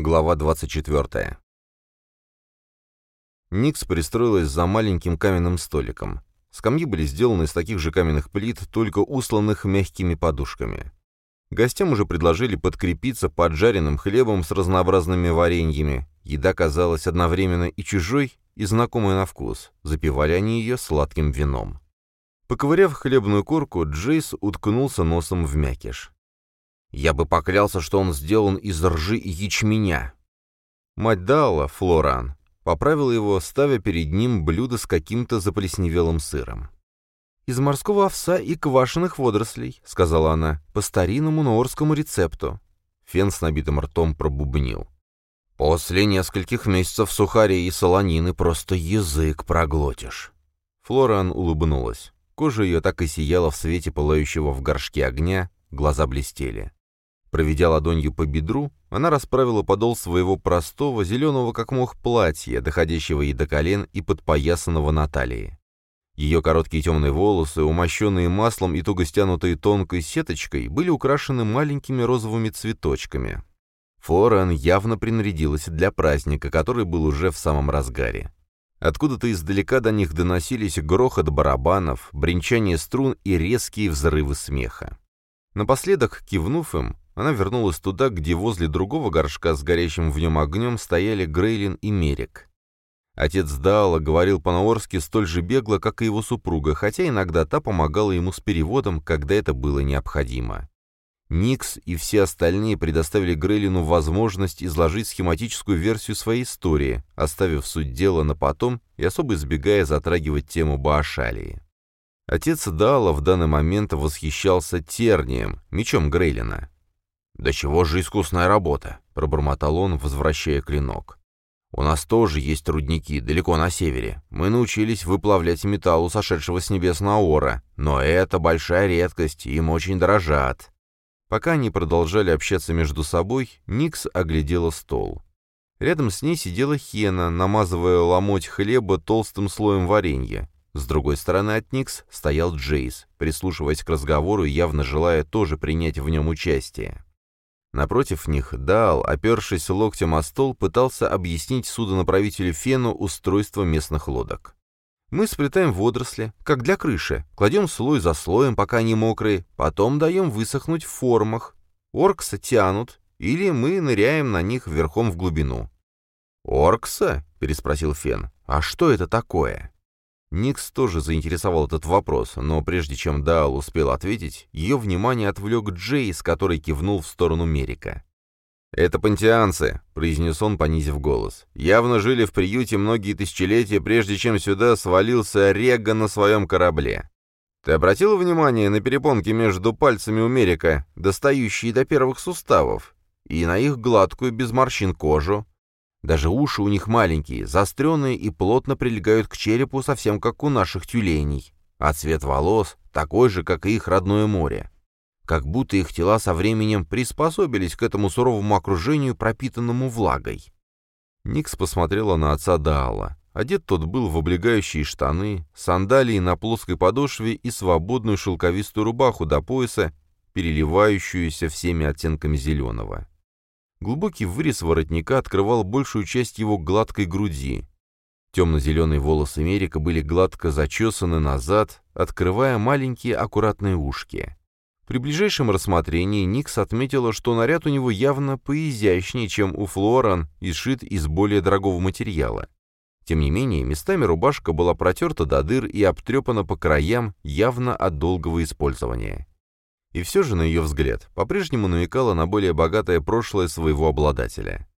Глава 24. Никс пристроилась за маленьким каменным столиком. Скамьи были сделаны из таких же каменных плит, только усланных мягкими подушками. Гостям уже предложили подкрепиться поджаренным хлебом с разнообразными вареньями. Еда казалась одновременно и чужой, и знакомой на вкус. Запивали они ее сладким вином. Поковыряв хлебную корку, Джейс уткнулся носом в мякиш. «Я бы поклялся, что он сделан из ржи и ячменя». Мать Дала, Флоран, поправила его, ставя перед ним блюдо с каким-то заплесневелым сыром. «Из морского овса и квашеных водорослей», — сказала она, — «по старинному ноорскому рецепту». Фен с набитым ртом пробубнил. «После нескольких месяцев сухарей и солонины просто язык проглотишь». Флоран улыбнулась. Кожа ее так и сияла в свете пылающего в горшке огня, глаза блестели. Проведя ладонью по бедру, она расправила подол своего простого, зеленого как мох платья, доходящего ей до колен и подпоясанного на талии. Ее короткие темные волосы, умощенные маслом и туго стянутые тонкой сеточкой, были украшены маленькими розовыми цветочками. Флорен явно принарядилась для праздника, который был уже в самом разгаре. Откуда-то издалека до них доносились грохот барабанов, бренчание струн и резкие взрывы смеха. Напоследок, кивнув им, она вернулась туда, где возле другого горшка с горящим в нем огнем стояли Грейлин и Мерик. Отец Даала говорил по-наорски столь же бегло, как и его супруга, хотя иногда та помогала ему с переводом, когда это было необходимо. Никс и все остальные предоставили Грейлину возможность изложить схематическую версию своей истории, оставив суть дела на потом и особо избегая затрагивать тему Баашалии. Отец Даала в данный момент восхищался тернием, мечом Грейлина. «Да чего же искусная работа?» — пробормотал он, возвращая клинок. «У нас тоже есть рудники, далеко на севере. Мы научились выплавлять металл у сошедшего с небес Наора, но это большая редкость, им очень дорожат». Пока они продолжали общаться между собой, Никс оглядела стол. Рядом с ней сидела Хена, намазывая ломоть хлеба толстым слоем варенья. С другой стороны от Никс стоял Джейс, прислушиваясь к разговору и явно желая тоже принять в нем участие. Напротив них Дал, опершись локтем о стол, пытался объяснить судонаправителю Фену устройство местных лодок. Мы сплетаем водоросли, как для крыши, кладем слой за слоем, пока они мокрые, потом даем высохнуть в формах. Оркса тянут, или мы ныряем на них верхом в глубину. «Оркса?» — переспросил Фен. «А что это такое?» Никс тоже заинтересовал этот вопрос, но прежде чем Даал успел ответить, ее внимание отвлек Джейс, который кивнул в сторону Мерика. «Это пантеанцы», — произнес он, понизив голос. «Явно жили в приюте многие тысячелетия, прежде чем сюда свалился Рега на своем корабле. Ты обратил внимание на перепонки между пальцами у Мерика, достающие до первых суставов, и на их гладкую, без морщин кожу, даже уши у них маленькие, заостренные и плотно прилегают к черепу, совсем как у наших тюленей. А цвет волос такой же, как и их родное море. Как будто их тела со временем приспособились к этому суровому окружению, пропитанному влагой. Никс посмотрела на отца Даала. Одет тот был в облегающие штаны, сандалии на плоской подошве и свободную шелковистую рубаху до пояса, переливающуюся всеми оттенками зеленого. Глубокий вырез воротника открывал большую часть его гладкой груди. Темно-зеленые волосы Мерика были гладко зачесаны назад, открывая маленькие аккуратные ушки. При ближайшем рассмотрении Никс отметила, что наряд у него явно поизящнее, чем у Флоран и сшит из более дорогого материала. Тем не менее, местами рубашка была протерта до дыр и обтрепана по краям, явно от долгого использования. И все же, на ее взгляд, по-прежнему намекала на более богатое прошлое своего обладателя.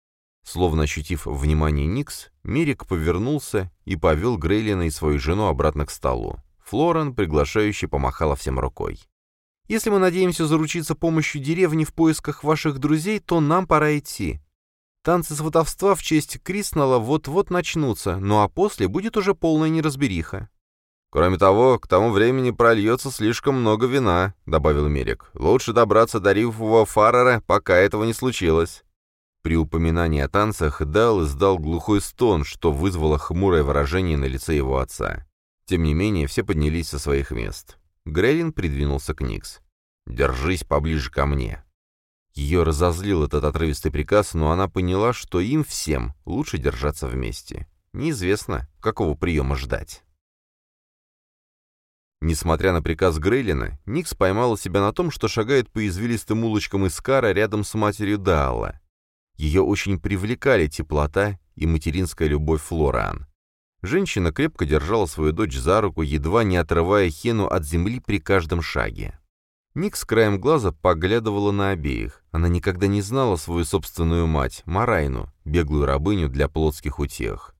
Словно ощутив внимание Никс, Мирик повернулся и повел Грейлина и свою жену обратно к столу. Флорен, приглашающе помахала всем рукой. «Если мы надеемся заручиться помощью деревни в поисках ваших друзей, то нам пора идти. Танцы сватовства в честь Криснала вот-вот начнутся, ну а после будет уже полная неразбериха. «Кроме того, к тому времени прольется слишком много вина», — добавил Мерик. «Лучше добраться до рифового фарера, пока этого не случилось». При упоминании о танцах Дал издал глухой стон, что вызвало хмурое выражение на лице его отца. Тем не менее, все поднялись со своих мест. Грейлин придвинулся к Никс. «Держись поближе ко мне». Ее разозлил этот отрывистый приказ, но она поняла, что им всем лучше держаться вместе. Неизвестно, какого приема ждать. Несмотря на приказ Грейлина, Никс поймала себя на том, что шагает по извилистым улочкам Искара рядом с матерью Даала. Ее очень привлекали теплота и материнская любовь Флоран. Женщина крепко держала свою дочь за руку, едва не отрывая Хену от земли при каждом шаге. Ник с краем глаза поглядывала на обеих. Она никогда не знала свою собственную мать, Марайну, беглую рабыню для плотских утех.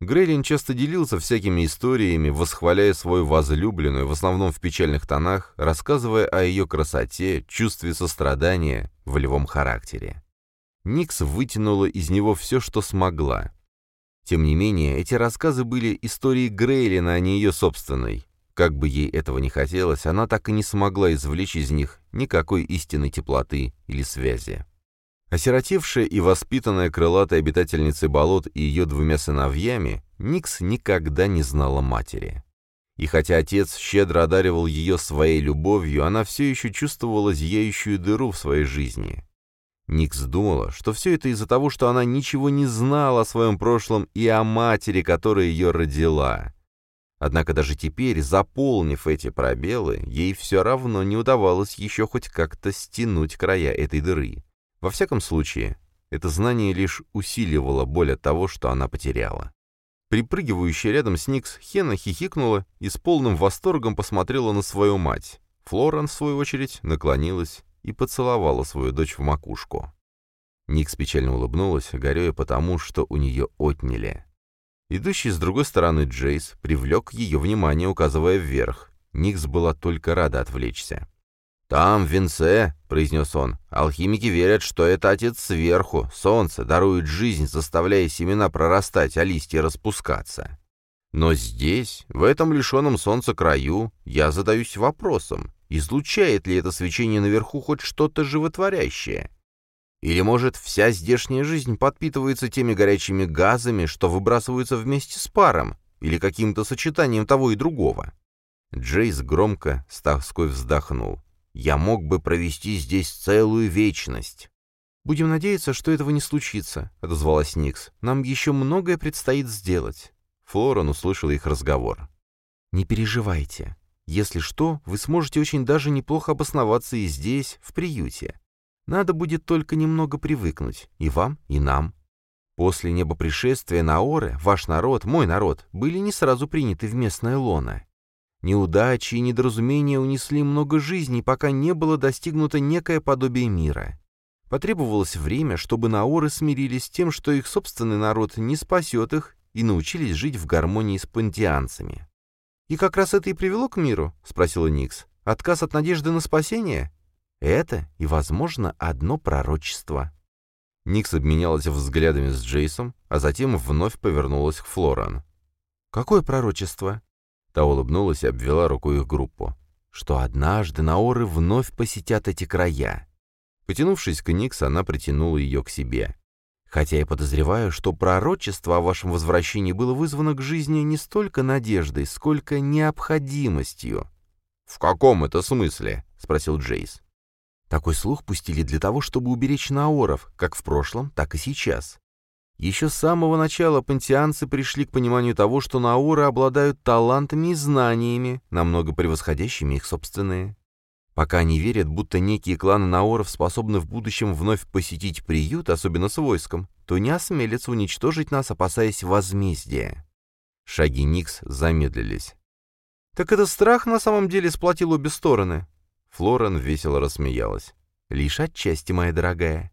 Грейлин часто делился всякими историями, восхваляя свою возлюбленную, в основном в печальных тонах, рассказывая о ее красоте, чувстве сострадания, волевом характере. Никс вытянула из него все, что смогла. Тем не менее, эти рассказы были историей Грейлина, а не ее собственной. Как бы ей этого не хотелось, она так и не смогла извлечь из них никакой истинной теплоты или связи. Осиротевшая и воспитанная крылатой обитательницей болот и ее двумя сыновьями, Никс никогда не знала матери. И хотя отец щедро одаривал ее своей любовью, она все еще чувствовала зияющую дыру в своей жизни. Никс думала, что все это из-за того, что она ничего не знала о своем прошлом и о матери, которая ее родила. Однако даже теперь, заполнив эти пробелы, ей все равно не удавалось еще хоть как-то стянуть края этой дыры. Во всяком случае, это знание лишь усиливало боль от того, что она потеряла. Припрыгивающая рядом с Никс, Хена хихикнула и с полным восторгом посмотрела на свою мать. Флоран, в свою очередь, наклонилась и поцеловала свою дочь в макушку. Никс печально улыбнулась, горюя потому, что у нее отняли. Идущий с другой стороны Джейс привлек ее внимание, указывая вверх. Никс была только рада отвлечься. «Там, в венце», — произнес он, — «алхимики верят, что это отец сверху, солнце, дарует жизнь, заставляя семена прорастать, а листья распускаться. Но здесь, в этом лишенном солнца краю, я задаюсь вопросом, излучает ли это свечение наверху хоть что-то животворящее? Или, может, вся здешняя жизнь подпитывается теми горячими газами, что выбрасываются вместе с паром, или каким-то сочетанием того и другого?» Джейс громко с тоской вздохнул. Я мог бы провести здесь целую вечность. «Будем надеяться, что этого не случится», — отозвалась Никс. «Нам еще многое предстоит сделать». Флоран услышала их разговор. «Не переживайте. Если что, вы сможете очень даже неплохо обосноваться и здесь, в приюте. Надо будет только немного привыкнуть, и вам, и нам. После небопришествия Наоры ваш народ, мой народ, были не сразу приняты в местное лоно. Неудачи и недоразумения унесли много жизней, пока не было достигнуто некое подобие мира. Потребовалось время, чтобы наоры смирились с тем, что их собственный народ не спасет их, и научились жить в гармонии с пантеанцами. «И как раз это и привело к миру?» — спросила Никс. «Отказ от надежды на спасение?» «Это и, возможно, одно пророчество». Никс обменялась взглядами с Джейсом, а затем вновь повернулась к Флоран. «Какое пророчество?» Та улыбнулась и обвела рукой их группу. Что однажды наоры вновь посетят эти края. Потянувшись к Никс, она притянула ее к себе. Хотя я подозреваю, что пророчество о вашем возвращении было вызвано к жизни не столько надеждой, сколько необходимостью. «В каком это смысле?» — спросил Джейс. Такой слух пустили для того, чтобы уберечь наоров, как в прошлом, так и сейчас. Еще с самого начала пантеанцы пришли к пониманию того, что науры обладают талантами и знаниями, намного превосходящими их собственные. Пока они верят, будто некие кланы наоров способны в будущем вновь посетить приют, особенно с войском, то не осмелятся уничтожить нас, опасаясь возмездия. Шаги Никс замедлились. «Так это страх на самом деле сплотил обе стороны?» Флорен весело рассмеялась. «Лишь отчасти, моя дорогая.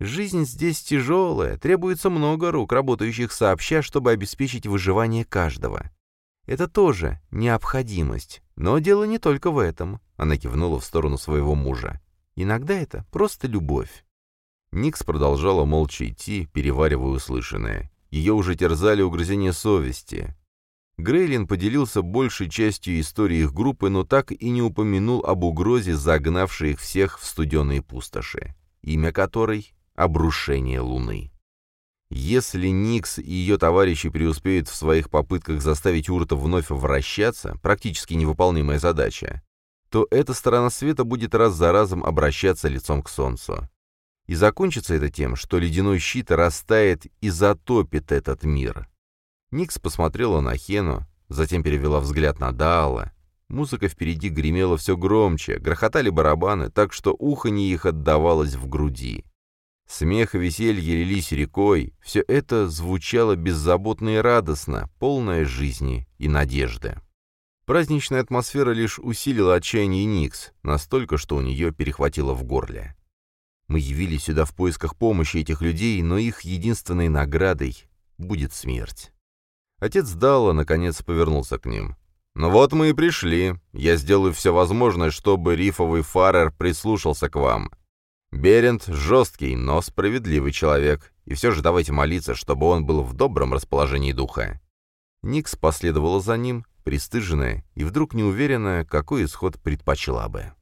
Жизнь здесь тяжелая, требуется много рук, работающих сообща, чтобы обеспечить выживание каждого. Это тоже необходимость. Но дело не только в этом. Она кивнула в сторону своего мужа. Иногда это просто любовь. Никс продолжала молча идти, переваривая услышанное. Ее уже терзали угрызения совести. Грейлин поделился большей частью истории их группы, но так и не упомянул об угрозе, загнавшей их всех в студеные пустоши, имя которой обрушение Луны. Если Никс и ее товарищи преуспеют в своих попытках заставить Урта вновь вращаться, практически невыполнимая задача, то эта сторона света будет раз за разом обращаться лицом к Солнцу. И закончится это тем, что ледяной щит растает и затопит этот мир. Никс посмотрела на Хену, затем перевела взгляд на Даала. Музыка впереди гремела все громче, грохотали барабаны, так что уханье их отдавалось в груди. Смех и веселье лились рекой, все это звучало беззаботно и радостно, полное жизни и надежды. Праздничная атмосфера лишь усилила отчаяние Никс, настолько, что у нее перехватило в горле. Мы явились сюда в поисках помощи этих людей, но их единственной наградой будет смерть. Отец Дала, наконец, повернулся к ним. «Ну вот мы и пришли. Я сделаю все возможное, чтобы рифовый фарер прислушался к вам. Берент — жесткий, но справедливый человек, и все же давайте молиться, чтобы он был в добром расположении духа». Никс последовала за ним, пристыженная и вдруг неуверенная, какой исход предпочла бы.